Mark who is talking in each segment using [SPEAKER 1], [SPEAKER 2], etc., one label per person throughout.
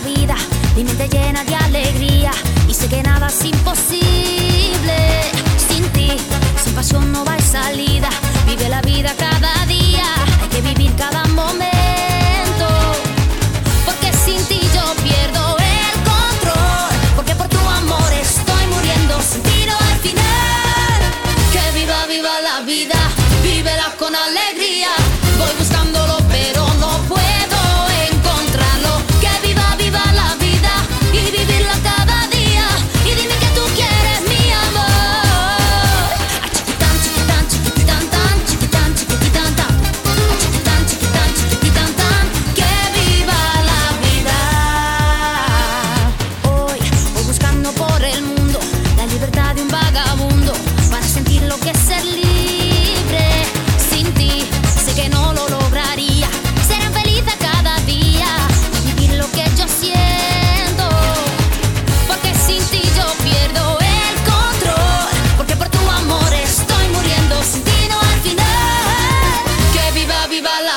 [SPEAKER 1] vida, mi mente llena de alegría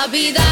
[SPEAKER 1] vida.